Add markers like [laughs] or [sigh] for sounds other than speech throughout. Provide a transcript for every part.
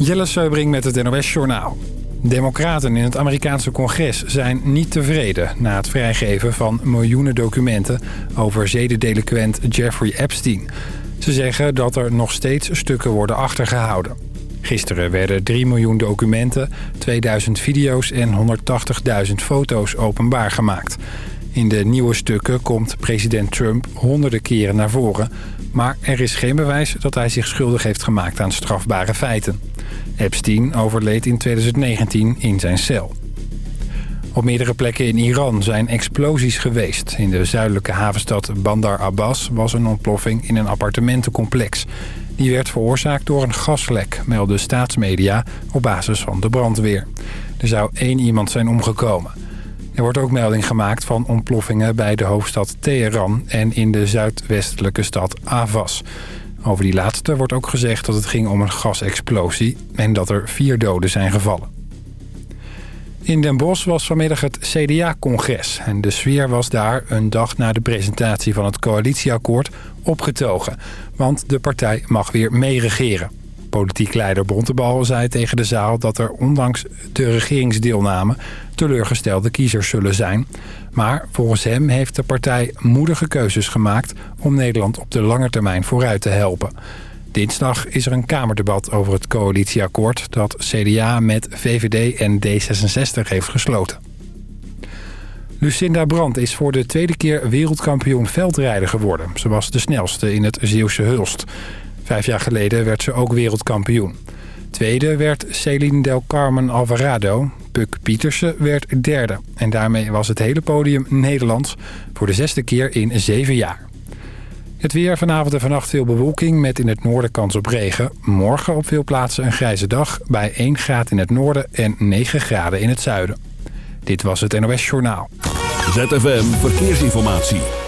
Jelle Seubring met het NOS Journaal. Democraten in het Amerikaanse congres zijn niet tevreden... na het vrijgeven van miljoenen documenten over zedendelinquent Jeffrey Epstein. Ze zeggen dat er nog steeds stukken worden achtergehouden. Gisteren werden 3 miljoen documenten, 2000 video's en 180.000 foto's openbaar gemaakt. In de nieuwe stukken komt president Trump honderden keren naar voren... maar er is geen bewijs dat hij zich schuldig heeft gemaakt aan strafbare feiten. Epstein overleed in 2019 in zijn cel. Op meerdere plekken in Iran zijn explosies geweest. In de zuidelijke havenstad Bandar Abbas was een ontploffing in een appartementencomplex. Die werd veroorzaakt door een gaslek, melden staatsmedia op basis van de brandweer. Er zou één iemand zijn omgekomen. Er wordt ook melding gemaakt van ontploffingen bij de hoofdstad Teheran... en in de zuidwestelijke stad Avas. Over die laatste wordt ook gezegd dat het ging om een gasexplosie... en dat er vier doden zijn gevallen. In Den Bosch was vanmiddag het CDA-congres. En de sfeer was daar een dag na de presentatie van het coalitieakkoord opgetogen. Want de partij mag weer meeregeren. Politiek leider Bontebal zei tegen de zaal dat er ondanks de regeringsdeelname teleurgestelde kiezers zullen zijn. Maar volgens hem heeft de partij moedige keuzes gemaakt om Nederland op de lange termijn vooruit te helpen. Dinsdag is er een Kamerdebat over het coalitieakkoord dat CDA met VVD en D66 heeft gesloten. Lucinda Brandt is voor de tweede keer wereldkampioen veldrijden geworden. Ze was de snelste in het Zeeuwse Hulst. Vijf jaar geleden werd ze ook wereldkampioen. Tweede werd Celine Del Carmen Alvarado. Puk Pietersen werd derde. En daarmee was het hele podium Nederlands voor de zesde keer in zeven jaar. Het weer vanavond en vannacht veel bewolking met in het noorden kans op regen. Morgen op veel plaatsen een grijze dag bij 1 graad in het noorden en 9 graden in het zuiden. Dit was het NOS Journaal. ZFM Verkeersinformatie.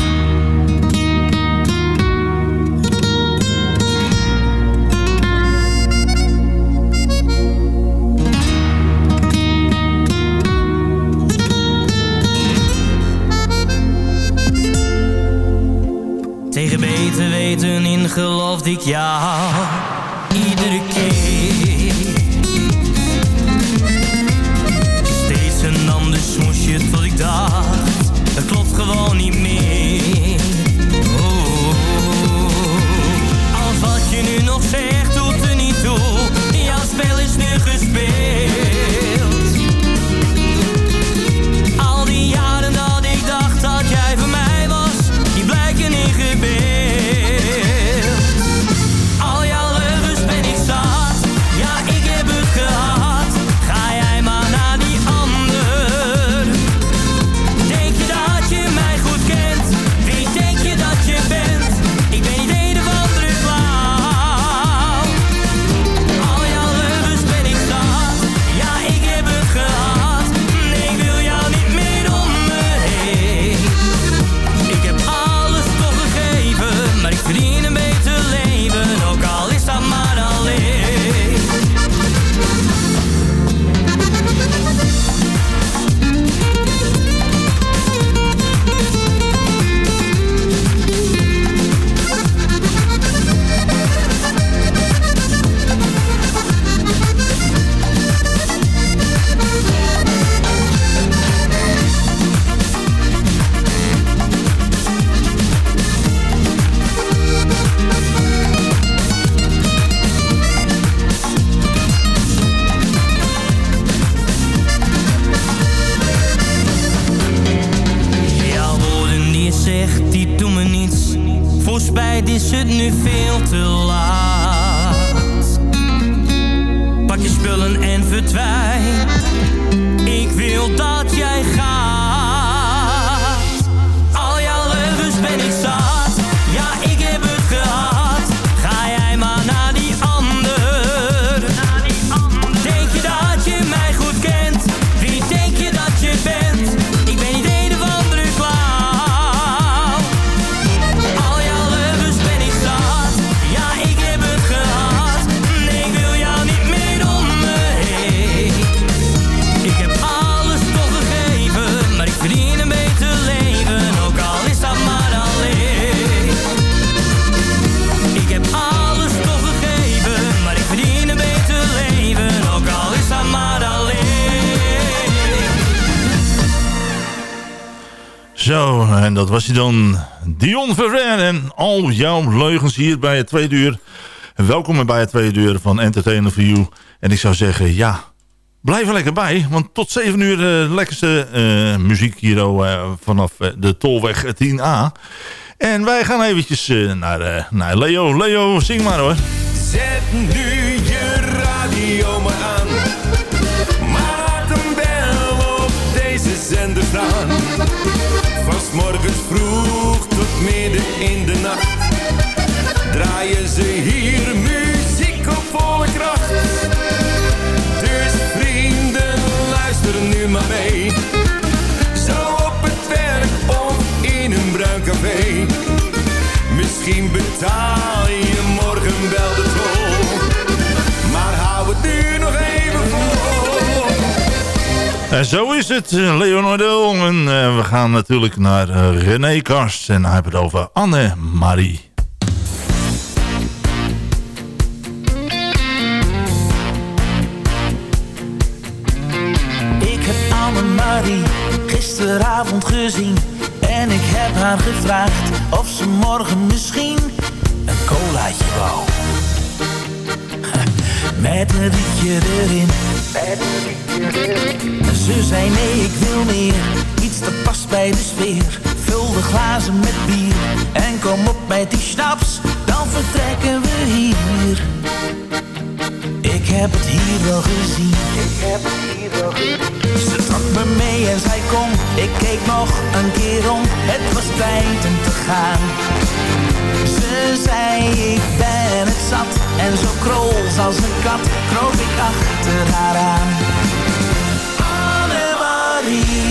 Geloofde ik jou Iedere keer. Steeds een ander smoesje tot ik dacht. Het klopt gewoon niet meer was hij dan. Dion Ferrer en al jouw leugens hier bij het tweede uur. En welkom bij het tweede uur van Entertainer for You. En ik zou zeggen, ja, blijf er lekker bij. Want tot 7 uur de lekkerste uh, muziek hier uh, vanaf de Tolweg 10A. En wij gaan eventjes naar, naar Leo. Leo, zing maar hoor. Zet betaal je morgen wel de tol. Maar hou het nu nog even vol. En zo is het, Leonardo. En uh, we gaan natuurlijk naar uh, René Karst. En hij heeft het over Anne-Marie. Ik heb Anne-Marie gisteravond gezien. En ik heb haar gevraagd of ze morgen misschien een colaatje wou. [laughs] Met een rietje erin. Ze zei nee, ik wil meer. Iets dat past bij de sfeer. Vul de glazen met bier. En kom op met die schnaps. Dan vertrekken we hier. Ik heb het hier wel gezien. Ik heb het hier wel gezien. Ze trok me mee en zei kom. Ik keek nog een keer om. Het was tijd om te gaan. Ze zei ik ben het zat. En zo krols als een kat kroop ik achter haar aan. Anne-Marie.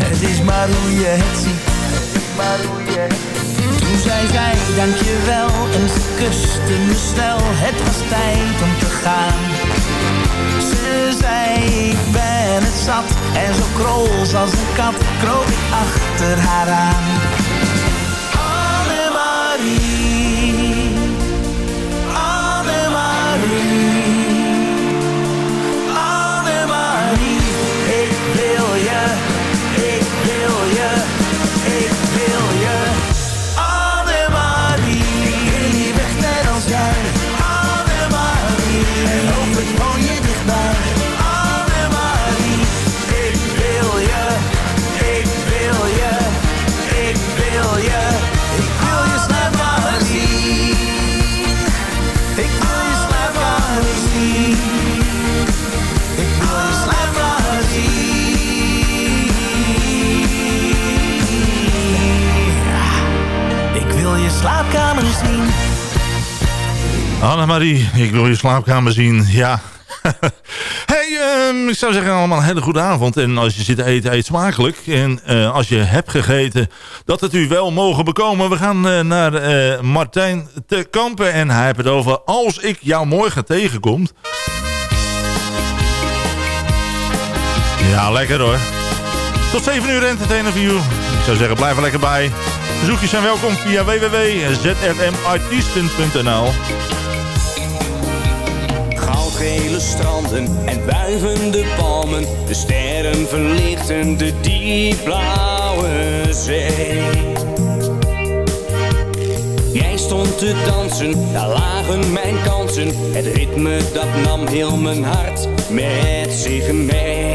Het is maar hoe je het ziet. Maar hoe je het ziet. Toen zei zij dankjewel en ze kuste me snel. Het was tijd om te gaan. Ze zei ik ben het zat en zo krols als een kat kroop ik achter haar aan. Slaapkamer zien. Annemarie, ik wil je slaapkamer zien. Ja. [laughs] hey, ehm, ik zou zeggen allemaal een hele goede avond. En als je zit te eten, eet smakelijk. En eh, als je hebt gegeten, dat het u wel mogen bekomen. We gaan eh, naar eh, Martijn te Kampen. En hij heeft het over als ik jou morgen tegenkomt. Ja, lekker hoor. Tot 7 uur entertainer voor you. Ik zou zeggen, blijf er lekker bij. Bezoekjes zijn welkom via www.zfmartiesten.nl Goudgele stranden en wuivende palmen. De sterren verlichten de diepblauwe zee. Jij stond te dansen, daar lagen mijn kansen. Het ritme dat nam heel mijn hart met zich mee.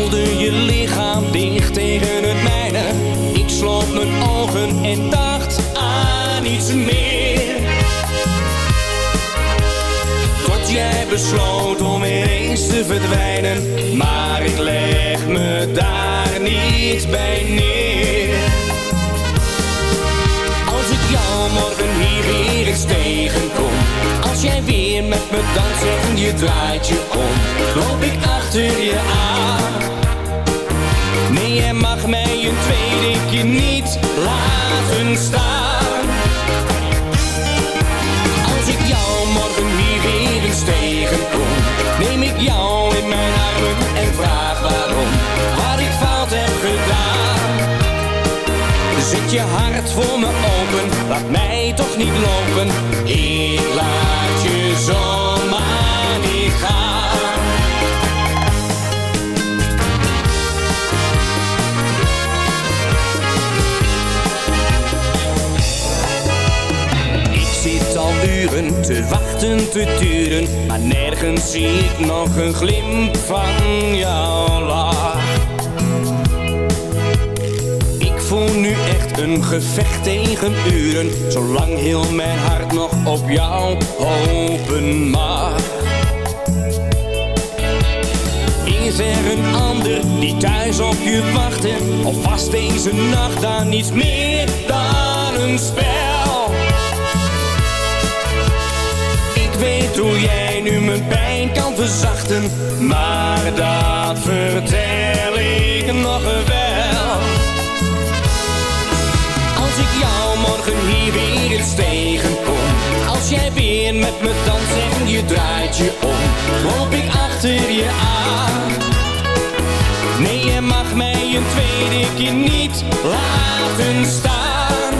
Voelde je lichaam dicht tegen het mijne. Ik sloot mijn ogen en dacht aan iets meer. Tot jij besloot om ineens te verdwijnen. Maar ik leg me daar niet bij neer. Hier weer eens tegenkom. Als jij weer met me danst en je draait je om. Loop ik achter je aan. Nee, jij mag mij een tweede keer niet laten staan. Als ik jou morgen hier weer eens tegenkom, neem ik jou in mijn armen en vraag waarom, wat ik fout heb gedaan. Zet je hart voor me open, laat mij toch niet lopen. Ik laat je zomaar niet gaan. Ik zit al uren te wachten, te turen, maar nergens zie ik nog een glimp van jouw lach. Nu echt een gevecht tegen uren, zolang heel mijn hart nog op jou hopen mag. Is er een ander die thuis op je wachtte? Of was deze nacht dan niets meer dan een spel? Ik weet hoe jij nu mijn pijn kan verzachten, maar dat vertel ik nog wel. Als jij weer met me danst en je draait je om, loop ik achter je aan. Nee, je mag mij een tweede keer niet laten staan.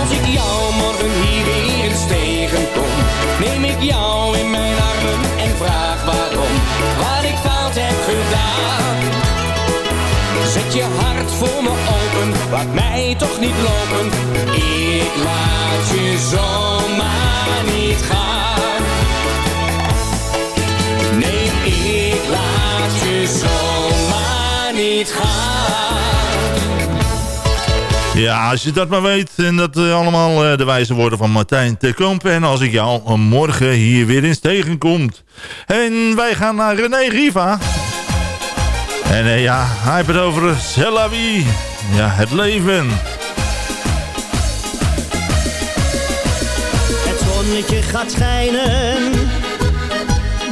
Als ik jou morgen hier weer eens tegenkom, neem ik jou in mijn armen en vraag waarom, wat ik fout heb gedaan. Je hart voor me open, laat mij toch niet lopen. Ik laat je zomaar niet gaan. Nee, ik laat je zomaar niet gaan. Ja, als je dat maar weet. En dat eh, allemaal eh, de wijze woorden van Martijn te Komp. En als ik jou eh, morgen hier weer eens tegenkomt. En wij gaan naar René Riva. En eh, ja, hij heeft het over. Ja, het leven. Het zonnetje gaat schijnen.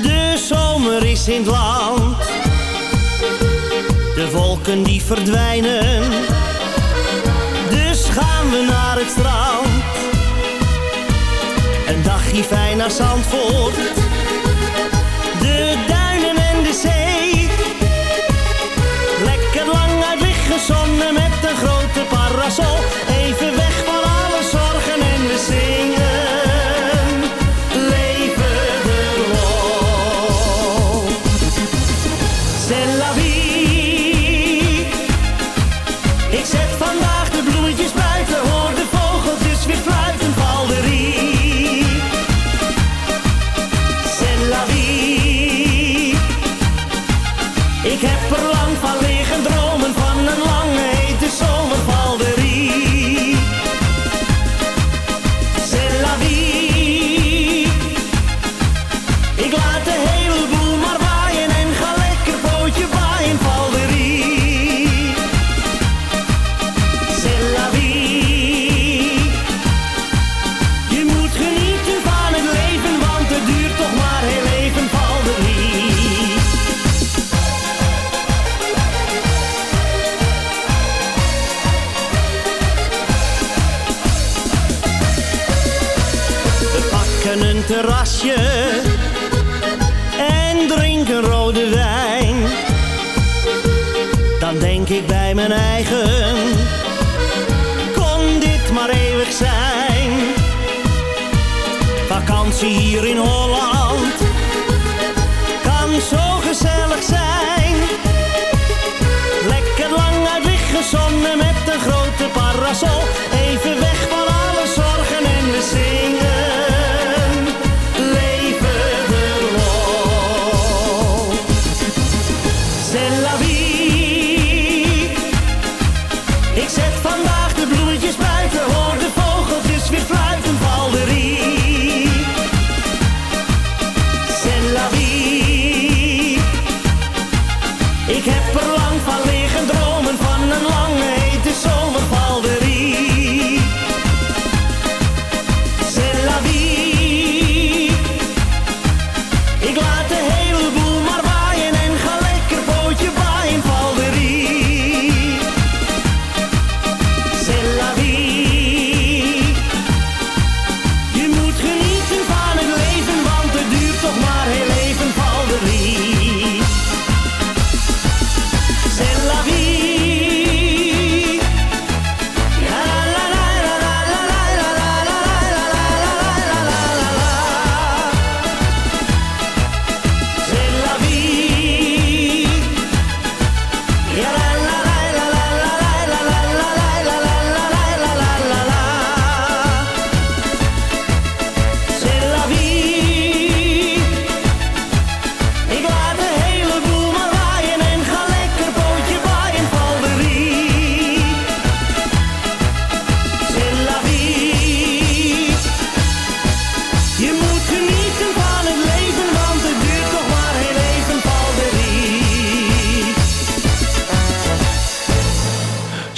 De zomer is in het land. De wolken die verdwijnen. Dus gaan we naar het strand. Een dagje fijn naar Zandvoort. Zijn. Vakantie hier in Holland,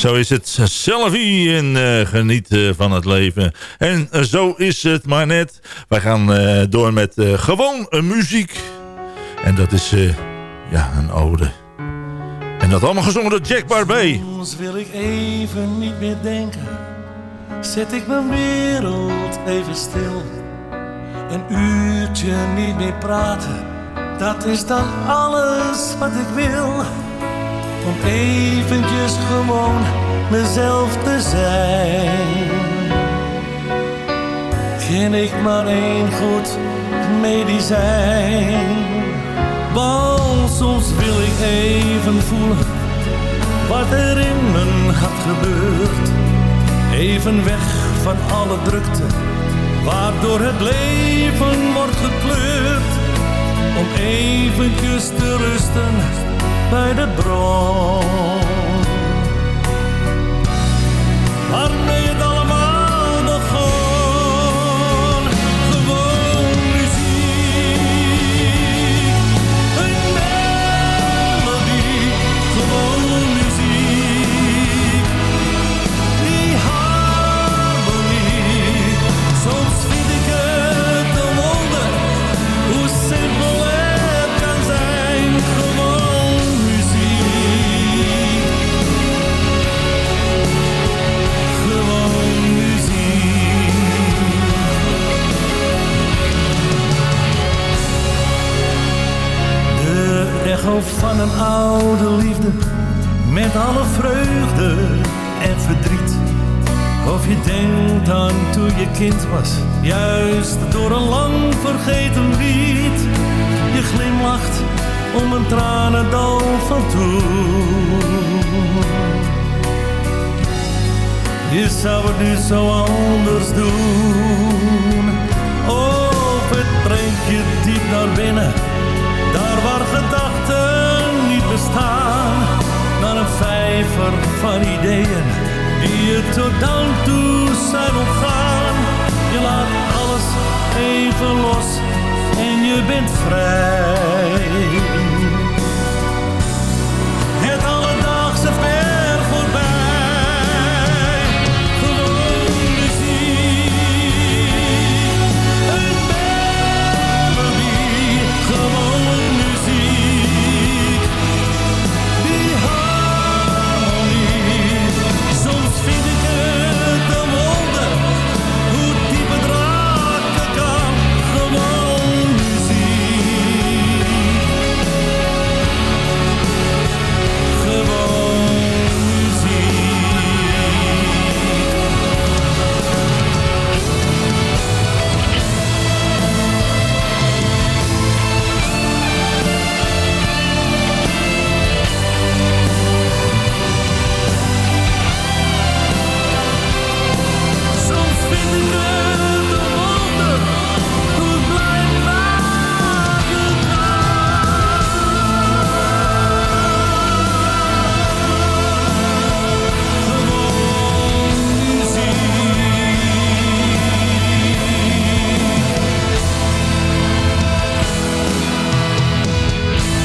Zo is het. Selfie en eh, geniet van het leven. En eh, zo is het maar net. Wij gaan eh, door met gewoon muziek. En dat is ja, een ode. En dat allemaal gezongen door Jack Barbee. Soms wil ik even niet meer denken. Zet ik mijn wereld even stil. Een uurtje niet meer praten. Dat is dan alles wat ik wil. Om eventjes gewoon mezelf te zijn. Ken ik maar één goed medicijn. Want soms wil ik even voelen wat er in mijn hart gebeurt. Even weg van alle drukte, waardoor het leven wordt gekleurd. Om eventjes te rusten bij de bron. Echo van een oude liefde met alle vreugde en verdriet. Of je denkt aan toen je kind was, juist door een lang vergeten lied. Je glimlacht om een tranendal van toen. Je zou het nu zo anders doen. Of het brengt je diep naar binnen. Daar waar gedachten Naar een vijver van ideeën. Die je tot dan toe zijn ontgaan. Je laat alles even los. En je bent vrij.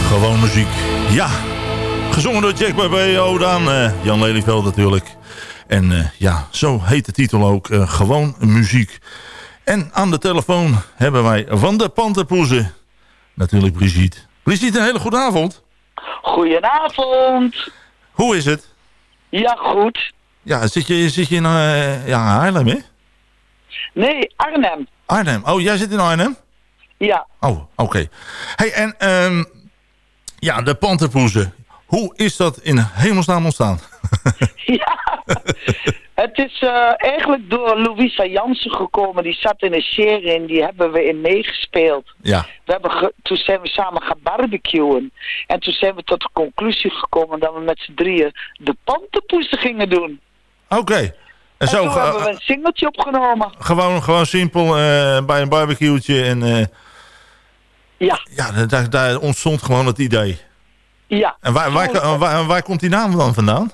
Gewoon muziek. Ja. Gezongen door Jack Barbee, Odaan, eh, Jan Lelyveld natuurlijk. En eh, ja, zo heet de titel ook. eh, gewoon muziek. En aan de telefoon hebben wij van de Panterpoezen natuurlijk Brigitte. Brigitte, een hele goede avond. Goedenavond. Hoe is het? Ja, goed. Ja, zit je, zit je in ja, Haarlem, hè? Nee, Arnhem. Arnhem. Oh, jij zit in Arnhem? Ja. Oh, oké. Hey, en ehm, ja, de Panterpoezen. Hoe is dat in hemelsnaam ontstaan? [laughs] ja. Het is eh, eigenlijk door Louisa Jansen gekomen. Die zat in een serie en die hebben we in meegespeeld. Ja. We hebben toen zijn we samen gaan barbecuen. En toen zijn we tot de conclusie gekomen dat we met z'n drieën de pantenpoesten gingen doen. Oké. En En zo, toen hebben we een singeltje opgenomen. gewoon, gewoon simpel eh, bij een barbecue'tje en... eh, ja. Ja, daar, daar ontstond gewoon het idee. Ja. En waar, waar, waar, waar komt die naam dan vandaan?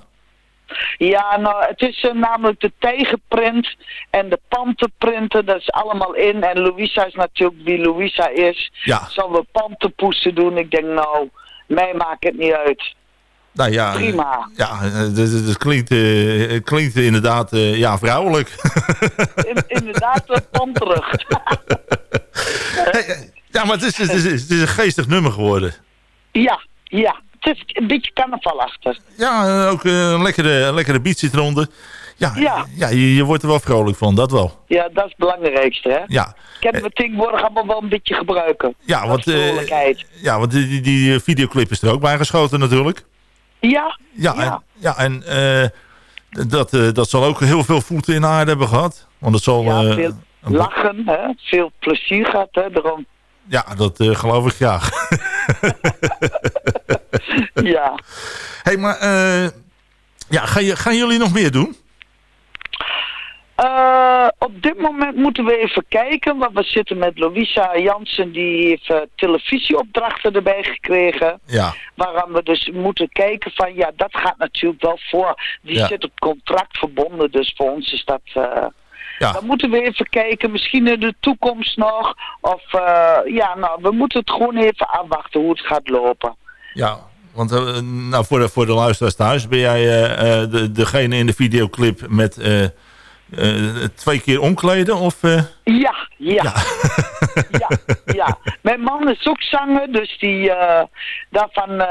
Ja, nou, het is eh, namelijk de tijgerprint en de pantenprinten, dat is allemaal in. En Louisa is natuurlijk wie Louisa is. Ja. Zal we pantenpoesten doen? Ik denk, nou, mij maakt het niet uit. Nou ja, eh, Prima. Ja, eh, het, het- het klinkt, eh, het klinkt inderdaad eh, ja, vrouwelijk. In- inderdaad, panterig. [laughs] [laughs] ja, maar het is, het, is, het is een geestig nummer geworden. ja, ja. Het is een beetje carnaval achter. Ja, eh, ook eh, een lekkere, een lekkere beat zit eronder. Ja, Ja. ja je, je wordt er wel vrolijk van, dat wel. Ja, dat is het belangrijkste, hè? Ja, Kennen we tegenwoordig allemaal wel een beetje gebruiken. ja want, eh, vrolijkheid. ja, want die, die, videoclip is er ook bij geschoten natuurlijk. Ja, Ja, Ja. en, ja, en dat, dat zal ook heel veel voeten in de aarde hebben gehad. Want het zal... ja veel lachen, hè? Veel plezier gehad, hè? Daarom, ja, dat eh, geloof ik graag. [laughs] ja. hey, maar eh, ja, ga je, gaan jullie nog meer doen? Eh, op dit moment moeten we even kijken, want we zitten met Louisa Jansen, die heeft televisieopdrachten erbij gekregen. Ja, Waaraan we dus moeten kijken van, ja, dat gaat natuurlijk wel voor. Die Ja. zit op contract verbonden, dus voor ons is dat... ja. Dan moeten we even kijken, misschien in de toekomst nog. Of eh, ja, nou, we moeten het gewoon even afwachten hoe het gaat lopen. Ja, want eh, nou, voor, de, voor de luisteraars thuis ben jij eh, de, degene in de videoclip met twee keer omkleden? Of, eh? Ja, ja. [laughs] Ja, ja. Mijn man is ook zanger, dus die, daarvan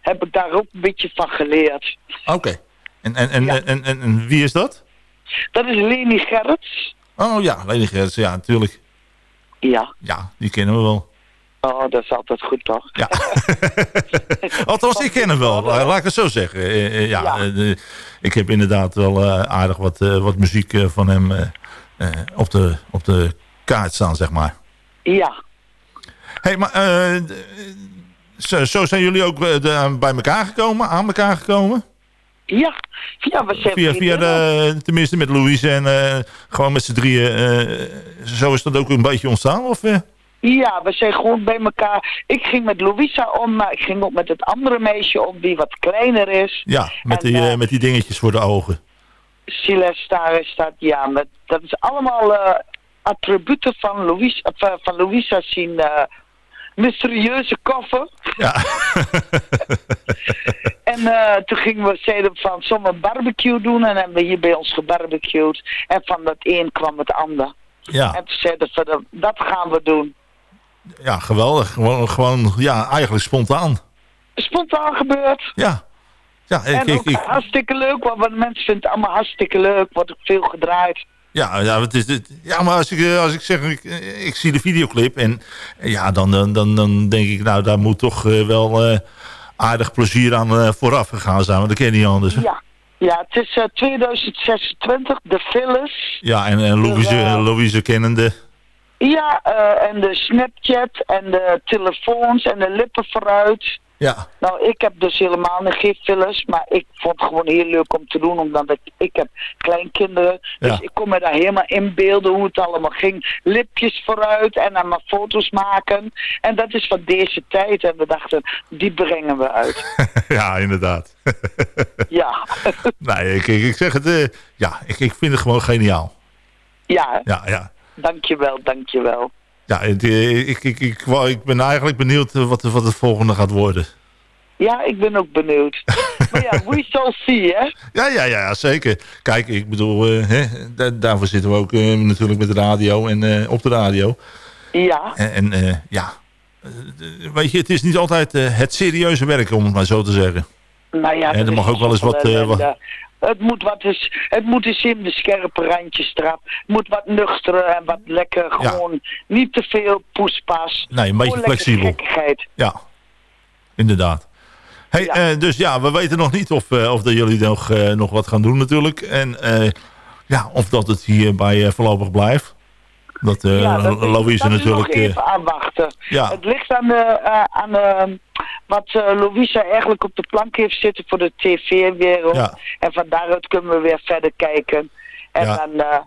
heb ik daar ook een beetje van geleerd. Oké. En, en, en, Ja. en, en, en wie is dat? Dat is Leni Gerrits. Oh ja, Leni Gerrits, ja, natuurlijk. Ja. Ja, die kennen we wel. Oh, dat is altijd goed toch? Ja. [laughs] Althans, ik ken hem wel, laat ik het zo zeggen. Eh, eh, ja, Ja. eh, ik heb inderdaad wel aardig wat, wat muziek van hem op, de, op de kaart staan, zeg maar. Ja. hey, maar zo, zo zijn jullie ook bij elkaar gekomen, aan elkaar gekomen? Ja. Ja, we zijn Via, via de, tenminste met Louise en eh, gewoon met z'n drieën. eh, zo is dat ook een beetje ontstaan? Of, eh? Ja, we zijn gewoon bij elkaar. Ik ging met Louisa om, maar ik ging ook met het andere meisje om, die wat kleiner is. Ja, met, En, die, met die dingetjes voor de ogen. Is dat, ja. Met, dat is allemaal attributen van, eh, van Louisa zien mysterieuze koffer. Ja. [laughs] [laughs] En eh, toen gingen we, zeiden van, een barbecue doen? En hebben we hier bij ons gebarbecued. En van dat een kwam het ander. Ja. En toen zeiden we, dat- gaan we doen. Ja, geweldig. Gewoon, gewoon ja, eigenlijk spontaan. Spontaan gebeurd. Ja. Ja, ik, en ik, ook ik, hartstikke leuk, want de mensen vinden het allemaal hartstikke leuk. Wordt ook veel gedraaid. ja, ja, het is, het- ja, maar als ik, eh, als ik zeg, ik, ik zie de videoclip en ja, dan, dan, dan, dan denk ik, nou, daar moet toch eh, wel aardig plezier aan eh, vooraf gegaan zijn, want dat ken je niet anders. hè? Ja. Ja, het is eh, 2026, de Phyllis. Ja, en, en Louise, Ja. Louise kennende. Ja, eh, en de Snapchat en de telefoons en de lippen vooruit. Ja, Nou, ik heb dus helemaal niet geen fillers, maar ik vond het gewoon heel leuk om te doen, omdat ik, ik heb kleinkinderen. Dus ik kon me daar helemaal inbeelden hoe het allemaal ging. Lipjes vooruit en dan maar foto's maken. En dat is van deze tijd. En we dachten, die brengen we uit. [laughs] ja inderdaad. [laughs] ja. [laughs] nee, ik, ik, zeg het, eh, ja, ik, ik vind het gewoon geniaal. ja, hè? Ja, ja. dankjewel, dankjewel. Ja, eh, ik, ik, ik, ik ben eigenlijk benieuwd eh, wat, wat het volgende gaat worden. Ja, ik ben ook benieuwd. [laughs] maar ja, we shall see, hè? Ja, ja, ja, zeker. Kijk, ik bedoel, eh, hè, da- daarvoor zitten we ook natuurlijk met de radio en op de radio. Ja, En, en ja, weet je, het is niet altijd het serieuze werk, om het maar zo te zeggen. nou ja. En er mag ook wel eens wat, wat-. Het moet wat eens, het moet eens in de scherpe randjes trap. Het moet wat nuchteren en wat lekker, Ja. gewoon niet te veel poespas. Nee, een beetje Gewoon flexibel. Ja, inderdaad. Hey, Ja. eh, dus ja, we weten nog niet of, eh, of dat jullie nog, eh, nog wat gaan doen natuurlijk. En ja, of dat het hierbij voorlopig blijft. Dat Ja, dat is- Louise is natuurlijk... nog even aanwachten. ja, Het ligt aan, de, aan de, wat eh Louisa eigenlijk op de plank heeft zitten voor de tv-wereld. Ja. En van daaruit kunnen we weer verder kijken. En Ja. dan, eh,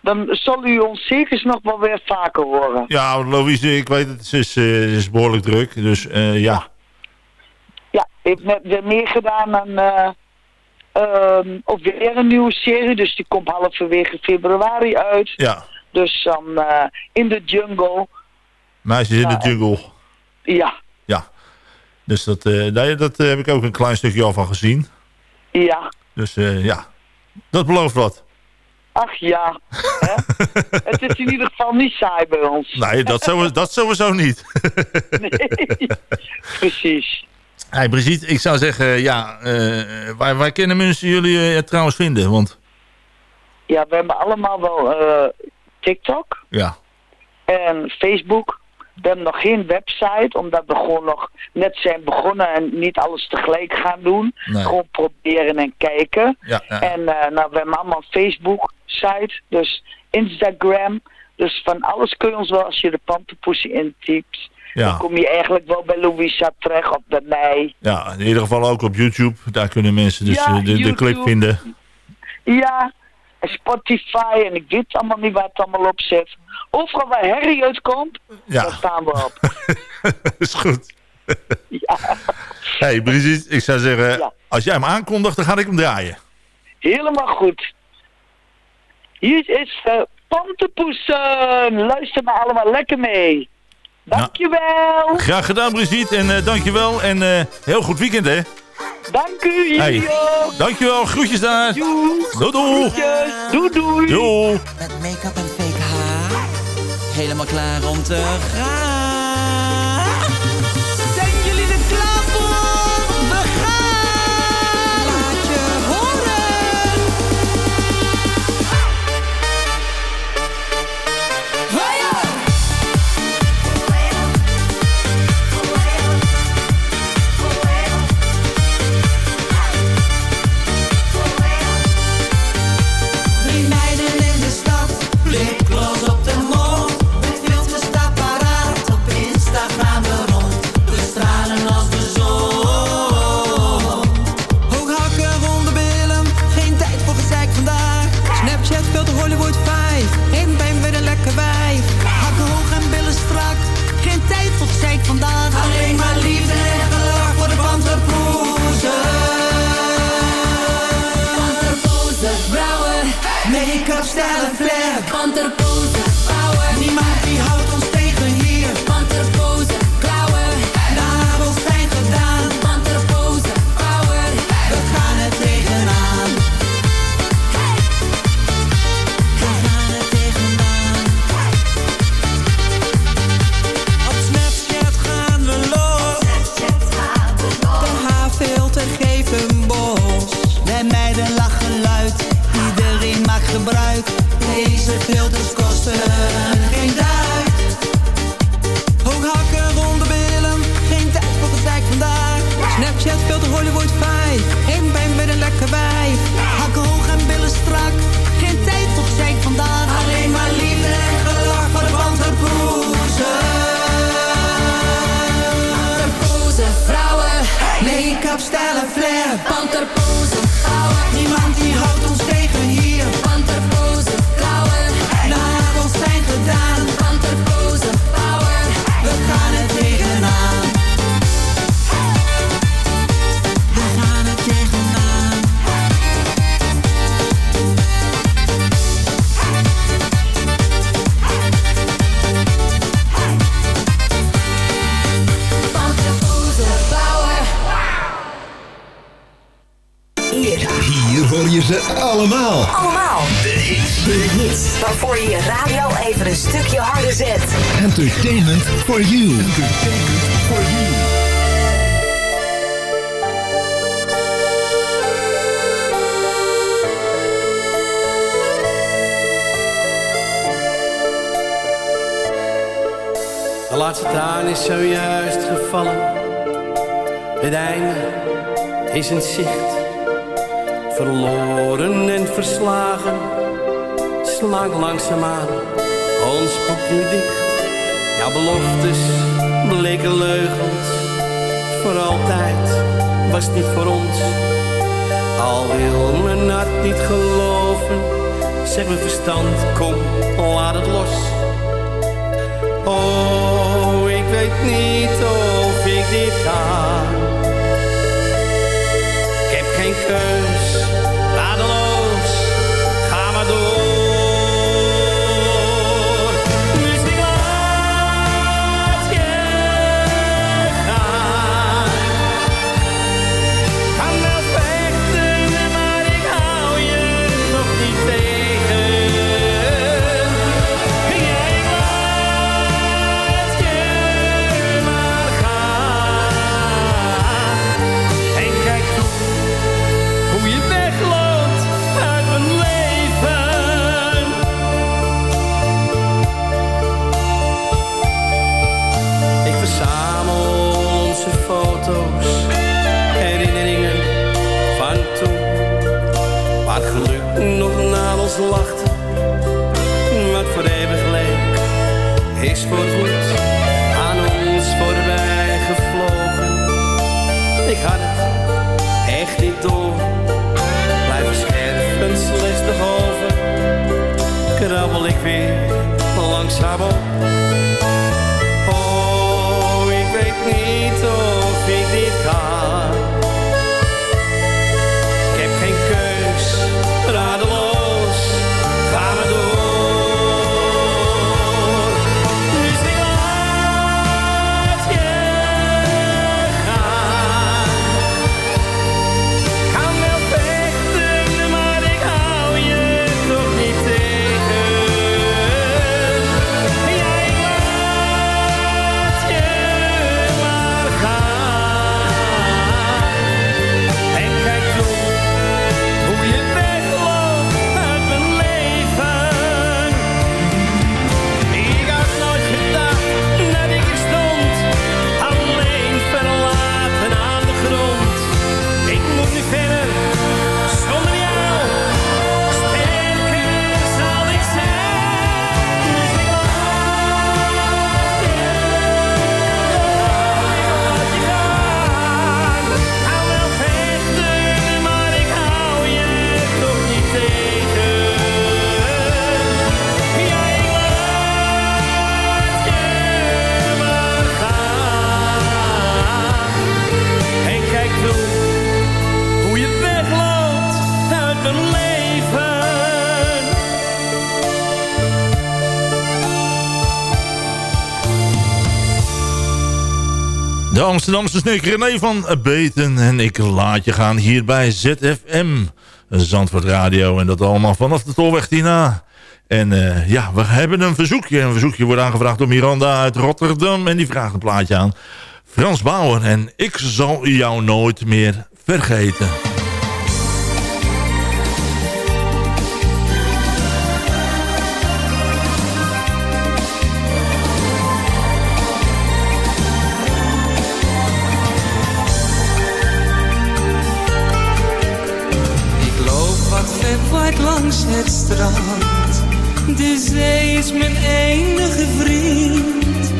dan zal u ons zeker nog wel weer vaker horen. ja, Louise, ik weet het, ze is, eh, is behoorlijk druk. Dus eh, ja. Ja, heeft net weer meer gedaan aan eh ehm, ook weer een nieuwe serie. Dus die komt halverwege februari uit. ja, Dus dan in de jungle. meisjes in Ja, de jungle. Ja, Ja. Dus dat, eh, daar, dat eh, heb ik ook een klein stukje al van gezien. Ja. Dus eh, ja, dat belooft wat. Ach ja. [laughs] Hè? het is in ieder geval niet saai bij ons. Nee, dat, sowieso, dat sowieso niet. [laughs] Nee. Precies. Hey Brigitte, ik zou zeggen, ja, waar, waar kunnen mensen jullie trouwens vinden? Want Ja, we hebben allemaal wel TikTok ja, en Facebook. We hebben nog geen website, omdat we gewoon nog net zijn begonnen en niet alles tegelijk gaan doen. Nee. Gewoon proberen en kijken. ja, ja. En eh, nou, we hebben allemaal een Facebook-site, dus Instagram. Dus van alles kun je ons wel, als je de pantenpoesie intypt, dan ja, kom je eigenlijk wel bij Louisa terecht of bij mij. ja, in ieder geval ook op YouTube. Daar kunnen mensen dus Ja, eh, de, de clip vinden. Ja, en Spotify en ik weet allemaal niet waar het allemaal op zit. Overal waar Harry uitkomt, Ja. daar staan we op. [laughs] is goed. [laughs] Ja, Hey Brigitte, ik zou zeggen, Ja. als jij hem aankondigt, dan ga ik hem draaien. helemaal goed. Hier is de Pantenpoesen. Luister maar allemaal lekker mee. Dankjewel. Graag gedaan Brigitte en eh, dankjewel. En eh, heel goed weekend hè. Dank u. Hey, Jullie ook. dankjewel, groetjes daar. Doei. Doei doei. Groetjes. Doei doei. Doei. Met make-up en. Helemaal klaar om te gaan. Zojuist gevallen. Het einde is in zicht. Verloren en verslagen. Slang langzaamaan ons boek dicht. Jouw beloftes bleken leugens. Voor altijd was niet voor ons. Al wil mijn hart niet geloven. Zeg mijn verstand, kom, laat het los. Oh, niet of ik dit kan. Ik heb geen keus, Amsterdamse snik René van Beten. En ik laat je gaan hier bij ZFM. Zandvoort Radio en dat allemaal vanaf de Tolweg Tina. En eh, ja, we hebben een verzoekje. Een verzoekje wordt aangevraagd door Miranda uit Rotterdam. En die vraagt een plaatje aan Frans Bauer. En ik zal jou nooit meer vergeten. strand. De zee is mijn enige vriend.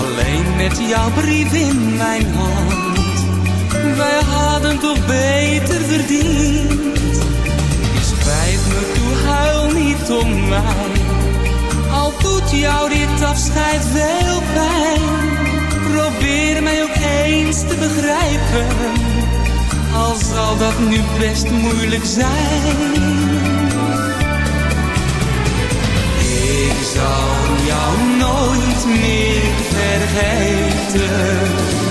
Alleen met jouw brief in mijn hand. Wij hadden toch beter verdiend. Ik spijt me toe, huil niet om mij. Al doet jou dit afscheid veel pijn. Probeer mij ook eens te begrijpen. Al zal dat nu best moeilijk zijn. Ik zal jou nooit meer vergeten.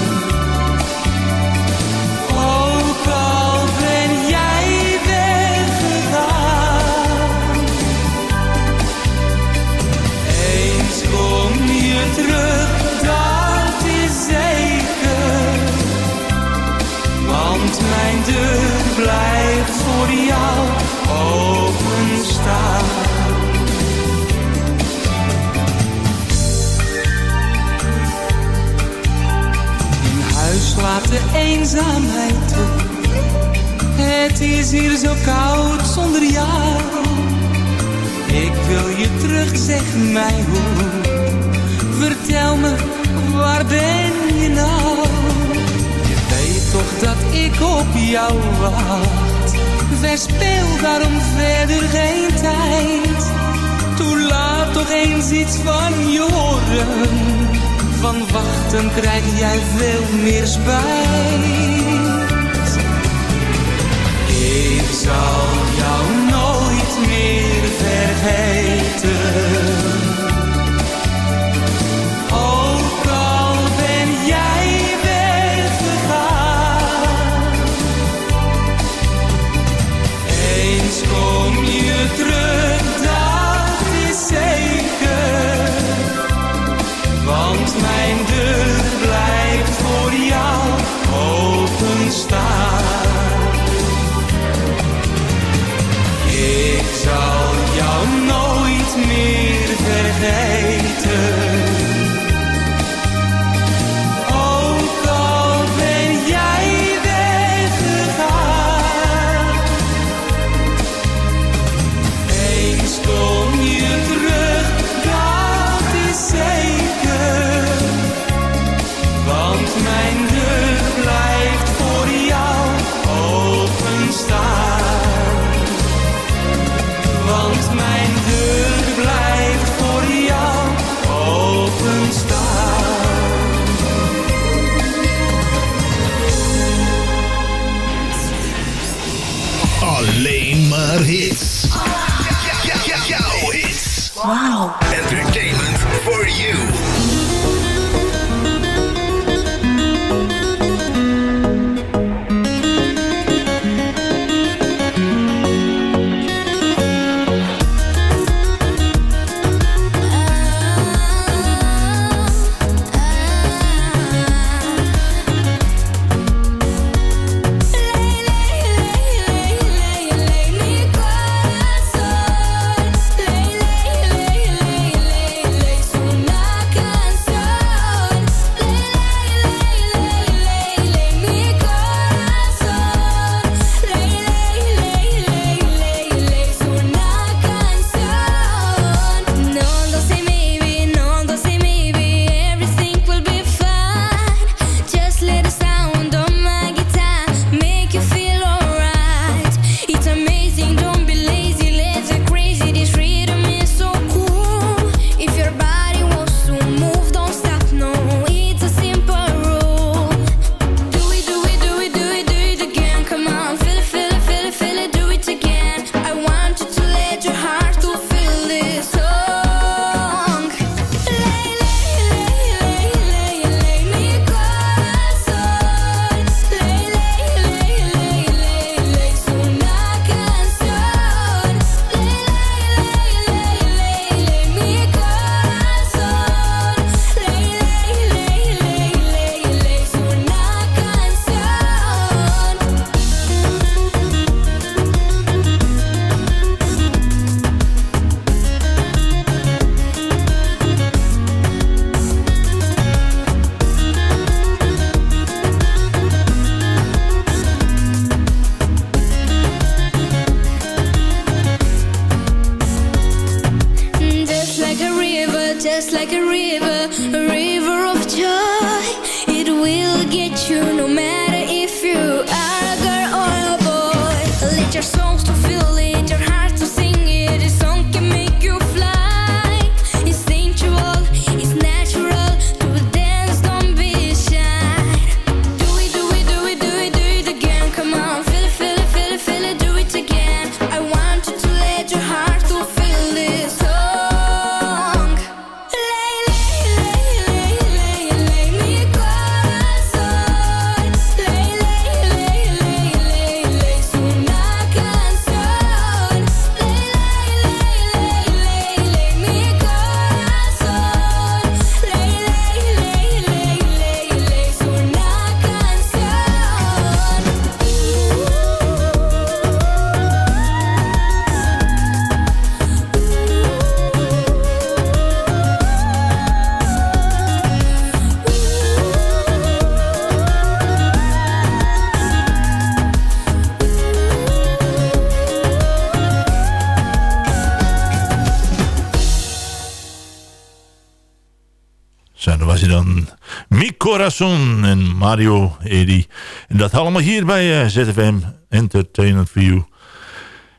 Zo, dan was hij dan. Mi Corazon en Mario Edi. En dat allemaal hier bij eh, ZFM Entertainment for You.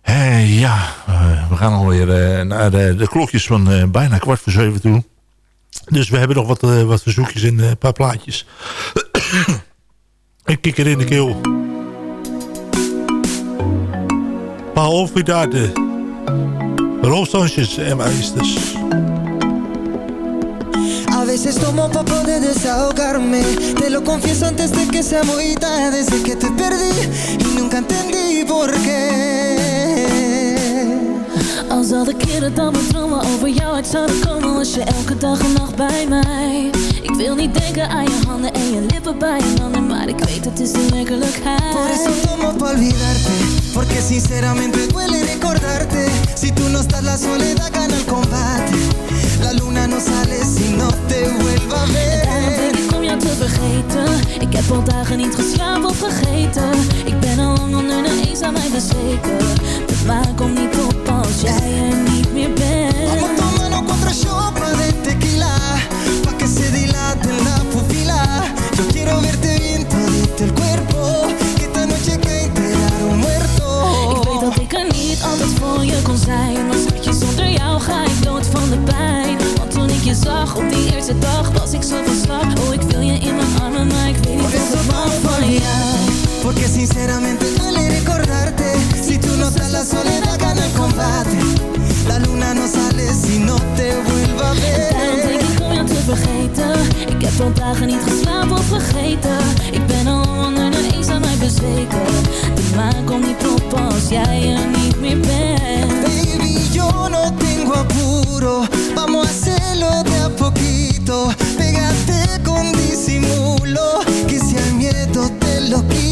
Eh, ja, eh, we gaan alweer naar de, klokjes van bijna kwart voor zeven toe. Dus we hebben nog wat, wat verzoekjes en een paar plaatjes. [coughs] een kikker in de keel. Paul Olvidade. Rolf Sanchez en Maesters. Veces tomo pa poder desahogarme. Te lo confieso antes de que sea muy tarde Desde que te perdí y nunca entendí por qué. Al zal de keren dat mijn dromen over jou uit zouden komen Was je elke dag en nacht bij mij. Ik wil niet denken aan je handen en je lippen bij je handen Maar ik weet het is de werkelijkheid. Por eso tomo pa olvidarte Porque sinceramente duele recordarte. Si tú no estás la soledad gana el combate La luna no sale si no te vuelva a ver. Daarom denk ik om jou te vergeten. Ik heb al dagen niet geslapen of vergeten. Ik ben al lang onder de eens aan mij bezweken. Het maakt om niet op als jij er niet meer bent. Vamos tomando contra chopa de tequila. Pa' que se dilate la pupila. Yo quiero verte bien todito el cuerpo. Que esta noche que un muerto. Ik weet dat ik er niet altijd voor je kon zijn. Maar schatje, jou ga ik dood van de pijn. Want toen ik je zag op die eerste dag Was ik zo van slag. Oh, ik wil je in mijn armen Maar ik weet niet of ik mag. van jou. Porque sinceramente duele recordarte. Si tú no estás la soledad gana el combate. La luna no sale si no te vuelva a En daarom denk ver. ik om jou te vergeten. Ik heb al dagen niet geslapen of vergeten. Ik ben al onder poquito. Pégate con disimulo. Que si al miedo te lo quito.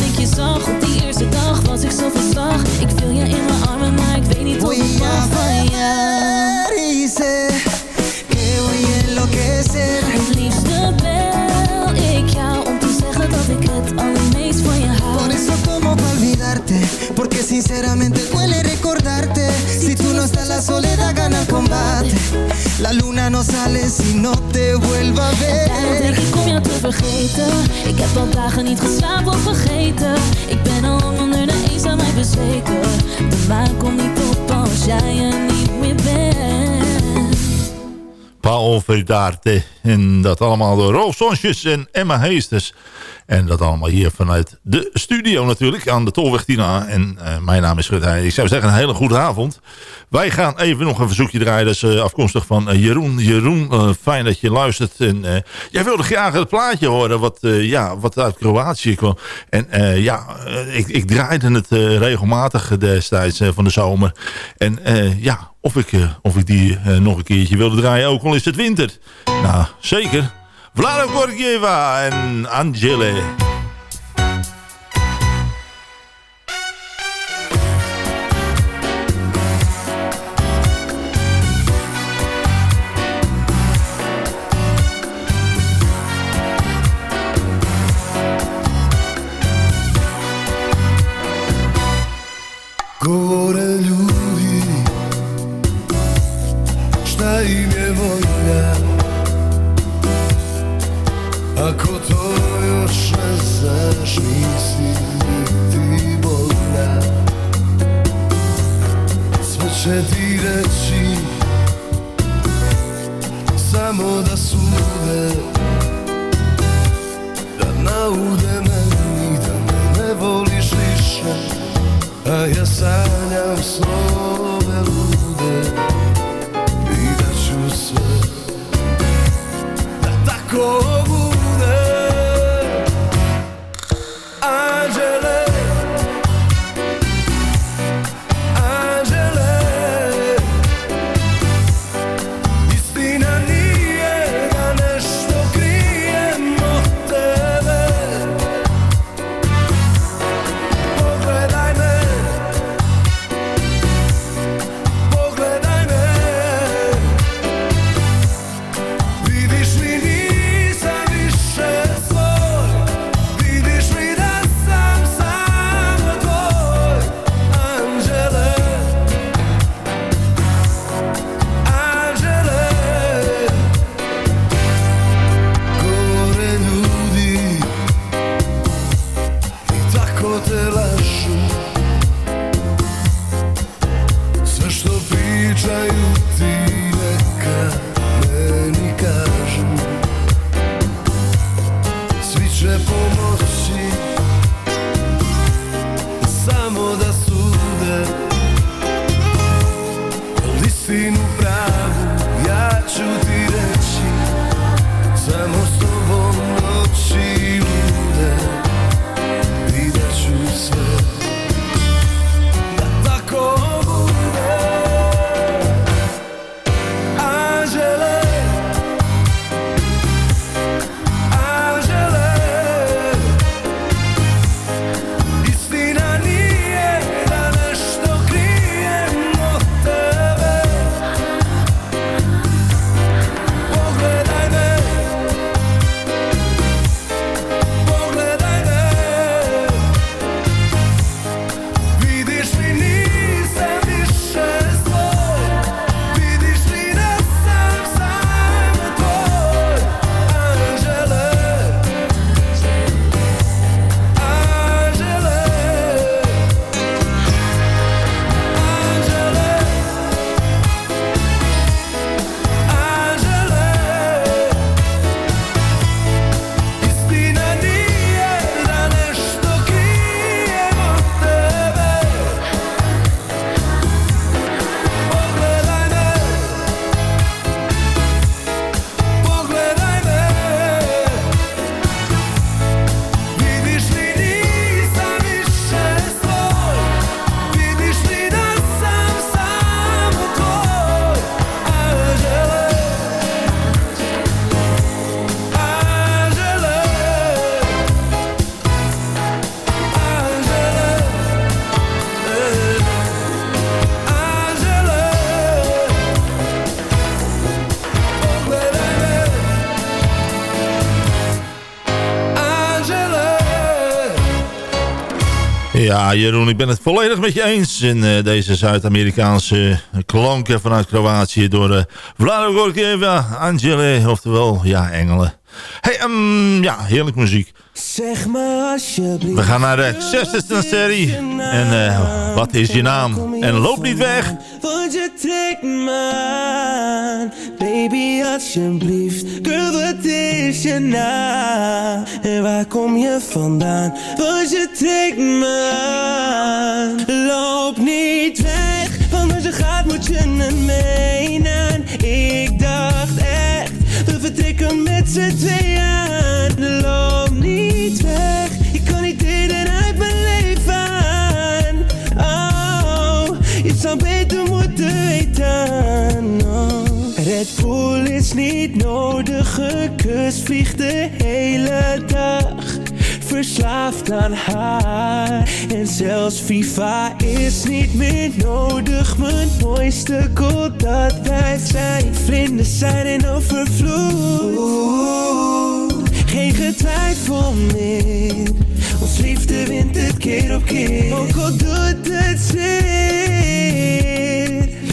je zag. Op die eerste dag was ik zo verslag Ik viel je in mijn armen, maar ik weet niet of ik mag van jou sé que voy a enloquecer. Het liefste bel ik jou om te zeggen dat ik het allermeest van je hou. Por eso como pa olvidarte? Porque sinceramente duele recordarte la soledad gana el combate. La luna no sale si no te vuelva a Daarom denk ver ik om jou te vergeten. Ik heb al dagen niet geslapen of vergeten. Ik ben al onder de eens aan mij bezweken. De maan komt niet op als jij er niet meer bent. Paul Verdarte. En dat allemaal door Rolf Sonsjes en Emma Heesters. En dat allemaal hier vanuit de studio natuurlijk, aan de Tolweg Tina. En eh, mijn naam is Gert Ik zou zeggen een hele goede avond. Wij gaan even nog een verzoekje draaien. Dat is eh, afkomstig van eh, Jeroen. Jeroen, fijn dat je luistert. En, jij wilde graag het plaatje horen wat, ja, wat uit Kroatië kwam. En ja, ik, ik draaide het regelmatig destijds van de zomer. En ja, of ik, of ik die nog een keertje wilde draaien, ook al is het winter. Nou, zeker. Vlado Gorgieva en Angele. Ja, Jeroen, ik ben het volledig met je eens in eh, deze Zuid-Amerikaanse klanken vanuit Kroatië door uh, Vlado Gorkieva, Angele, oftewel, ja, engelen. Hey, um, ja, heerlijk muziek. Zeg me alsjeblieft. We gaan naar de zesde serie. En uh, wat is je naam? En loop niet weg. Want je trekt me aan, baby alsjeblieft. Girl, wat is je naam? En waar kom je vandaan? Want je trekt me aan. Loop niet weg, want als je gaat moet je er meenaan. Ik dacht echt, we vertrekken met z'n tweeën. Loop niet weg, ik kan niet heden uit mijn leven. Oh, je zou beter moeten weten. Oh. Red Bull is niet nodig, gekus vliegt de hele dag. Verslaafd aan haar. En zelfs FIFA is niet meer nodig. Mijn mooiste goal dat wij zijn. Vlinders zijn in overvloed. Geen getwijfel meer. Ons liefde wint het keer op keer. Ook al doet het zeer.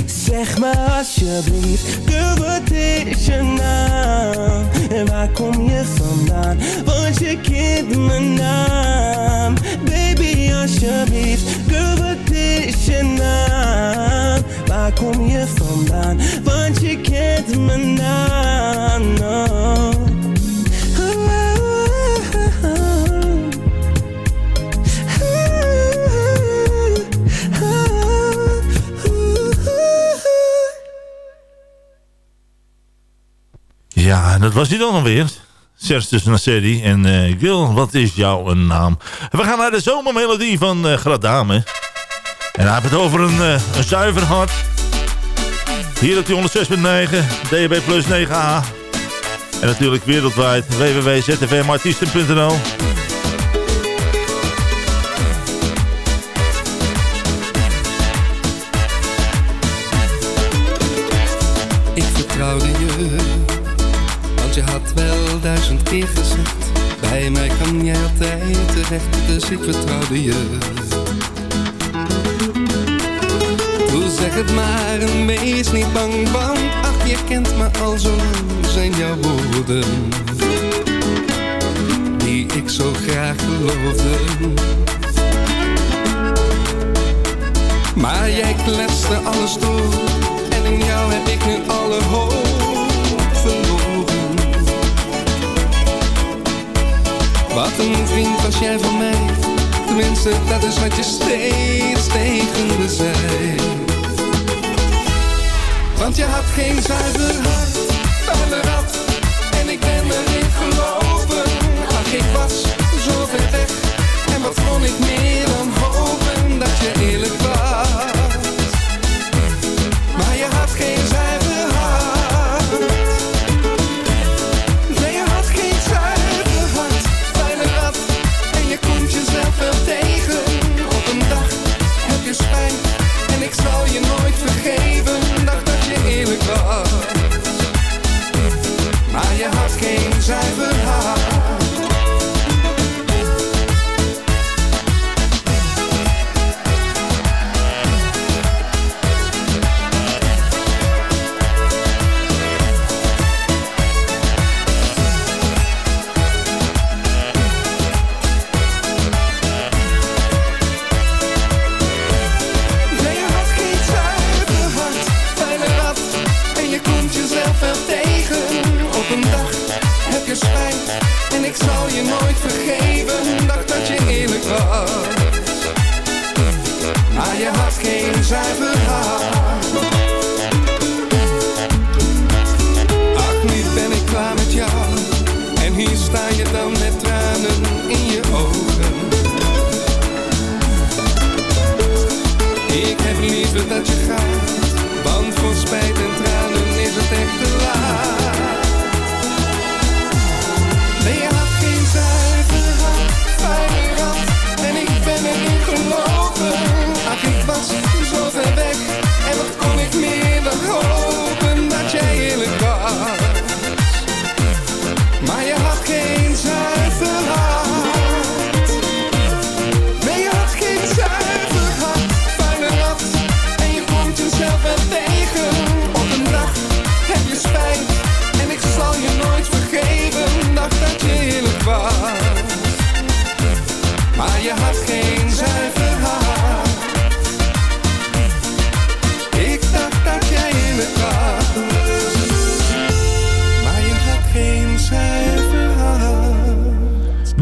Zeg me alsjeblieft, girl, wat is je naam? En waar kom je vandaan? Want je kent mijn naam. Baby, alsjeblieft, girl, wat is je naam? Waar kom je vandaan? Want je kent mijn naam. Was hij dan alweer. Serge Nasseri en uh, Gil, wat is jouw naam? We gaan naar de zomermelodie van uh, Gradame. En hij heeft het over een, uh, een zuiver hart. Hier op die 106.9, DHB plus 9a. En natuurlijk wereldwijd www.zfmartiesten.nl Bij mij kan jij altijd terecht Dus ik vertrouwde je. Doe zeg het maar en wees niet bang Want ach je kent me al zo lang Zijn jouw woorden. Die ik zo graag geloofde Maar jij kletste alles door En in jou heb ik nu alle hoop Wat een vriend was jij van mij. Tenminste, dat is wat je steeds tegen me zei. Want je had geen zuiver hart, vuile rat En ik ben erin gelopen. Ach, ik was zo ver weg. En wat kon ik meer dan hopen Dat je eerlijk was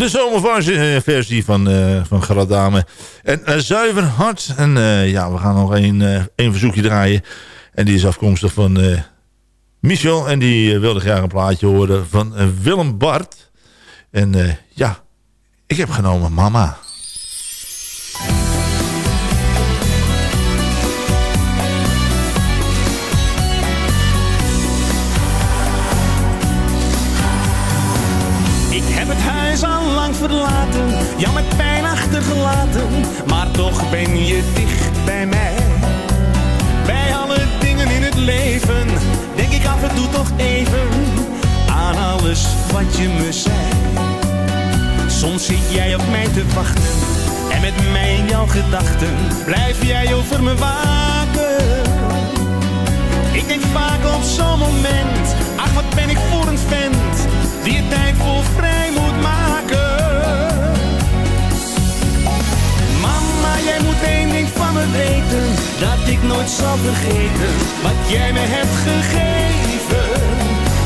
De zomerversie van, eh van Gerard Dame. En eh, Zuiver Hart. En ja, we gaan nog één één verzoekje draaien. En die is afkomstig van Michel. En die wilde graag een plaatje horen van Willem Bart. En ja, ik heb genomen Mama. Toch ben je dicht bij mij. Bij alle dingen in het leven, denk ik af en toe toch even aan alles wat je me zei. Soms zit jij op mij te wachten, en met mij in jouw gedachten blijf jij over me waken. Ik denk vaak op zo'n moment, ach wat ben ik voor een vent, die tijd voor vrij weten, dat ik nooit zal vergeten, wat jij me hebt gegeven.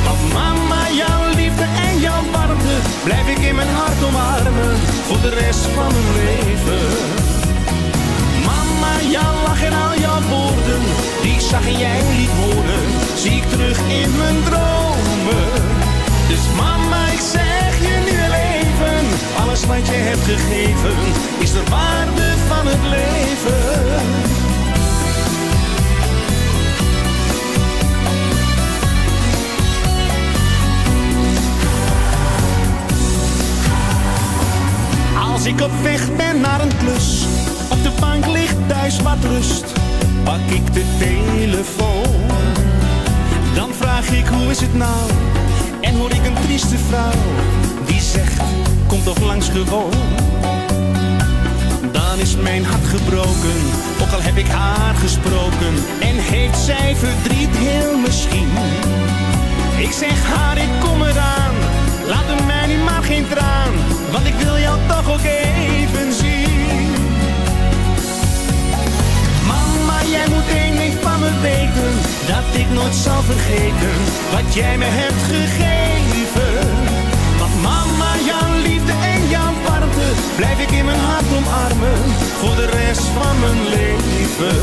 Want mama, jouw liefde en jouw warmte, blijf ik in mijn hart omarmen, voor de rest van mijn leven. Mama, jouw lach en al jouw woorden, die zag en jij liet horen, zie ik terug in mijn dromen. Dus mama, ik zeg wat je hebt gegeven, is de waarde van het leven. Als ik op weg ben naar een klus, op de bank ligt thuis wat rust, pak ik de telefoon. Dan vraag ik hoe is het nou, en hoor ik een trieste vrouw, die zegt, kom toch langs gewoon. Dan is mijn hart gebroken, ook al heb ik haar gesproken, en heeft zij verdriet heel misschien. Ik zeg haar, ik kom eraan, laat er mij nu maar geen traan, want ik wil jou toch ook even zien. Mama, jij moet één ding van me weten, dat ik nooit zal vergeten, wat jij me hebt gegeven. Blijf ik in mijn hart omarmen, voor de rest van mijn leven.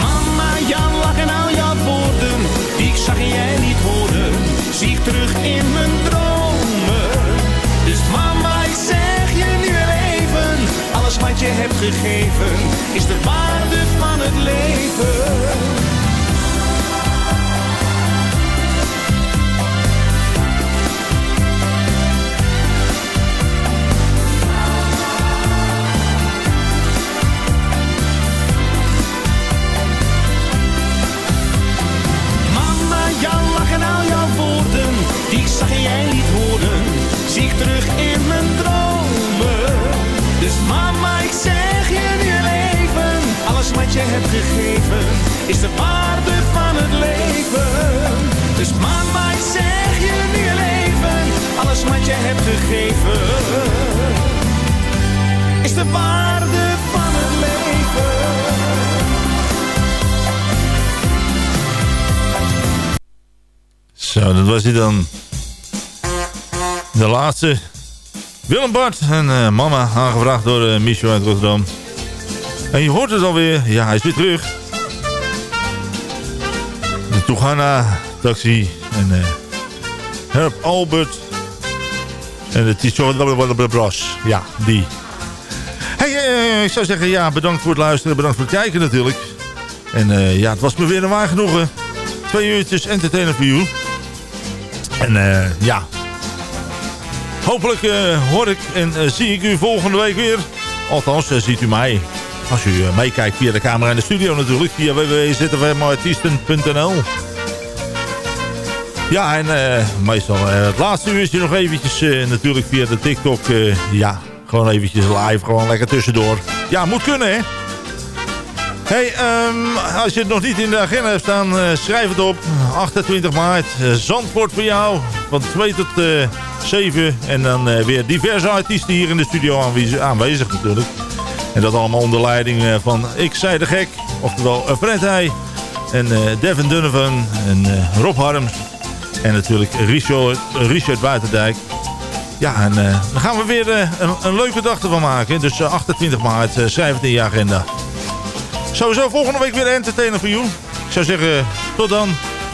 Mama, jouw lach en al jouw woorden, die ik zag en jij niet hoorde, zie ik terug in mijn dromen. Dus mama, ik zeg je nu even, alles wat je hebt gegeven, is de waarde van het leven. Is de waarde van het leven. Dus mama, ik zeg je nu heel even, alles wat je hebt gegeven, is de waarde van het leven. Zo, dat was hij dan. De laatste. Willem Bart en eh, mama, aangevraagd door eh, Michel uit Rotterdam. En je hoort het alweer. Ja, hij is weer terug. Toegana Taxi en eh Herb Albert. En het is zo Bras. Ja, die. Hey, eh, ik zou zeggen, ja, bedankt voor het luisteren. Bedankt voor het kijken natuurlijk. En eh, ja, het was me weer een waar genoegen. Twee uurtjes entertainer voor you. En ja, hopelijk hoor ik en zie ik u volgende week weer. Althans, ziet u mij. Als u eh, meekijkt via de camera in de studio natuurlijk. Via www.zfmartiesten.nl Ja, en eh, meestal eh, het laatste uurtje nog eventjes natuurlijk via de TikTok. ja, gewoon eventjes live, gewoon lekker tussendoor. Ja, moet kunnen hè. Hey, ehm, als je het nog niet in de agenda hebt staan, schrijf het op. 28 maart, Zandvoort voor jou. Van 2 tot eh 7. En dan weer diverse artiesten hier in de studio aanwezig, aanwezig natuurlijk. En dat allemaal onder leiding eh, van Ik zei de Gek. Oftewel Fred Heij. En eh, Devin Donovan. En eh, Rob Harms. En natuurlijk Richard, Richard Buitendijk. Ja, en uh, dan gaan we weer een, een, leuke dag ervan maken. Dus uh, 28 maart, uh, schrijf het in je agenda. Sowieso volgende week weer entertainer voor jou. Ik zou zeggen, tot dan.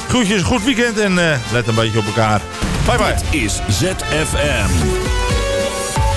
Groetjes, goed weekend en let een beetje op elkaar. Bye bye. Dit is ZFM.